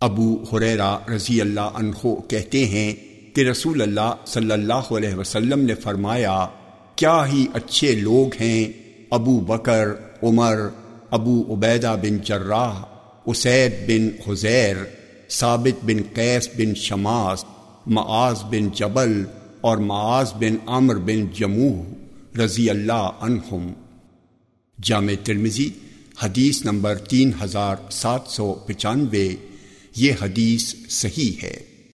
ابو حریرا رضی اللہ عنہ کہتے ہیں کہ رسول اللہ صلی اللہ علیہ وسلم نے فرمایا، کیا ہی اچھے لوگ ہیں ابو بکر، عمر، ابو عبیدہ بن جراح، اسید بن حزیر ثابت بن قیس بن شماس، معاذ بن جبل اور معاذ بن عمر بن جموح رضی اللہ عنہم۔ جامع ترمزی حدیث نمبر تین ہزار سات سو پچانوے۔ یہ حدیث صحیح ہے۔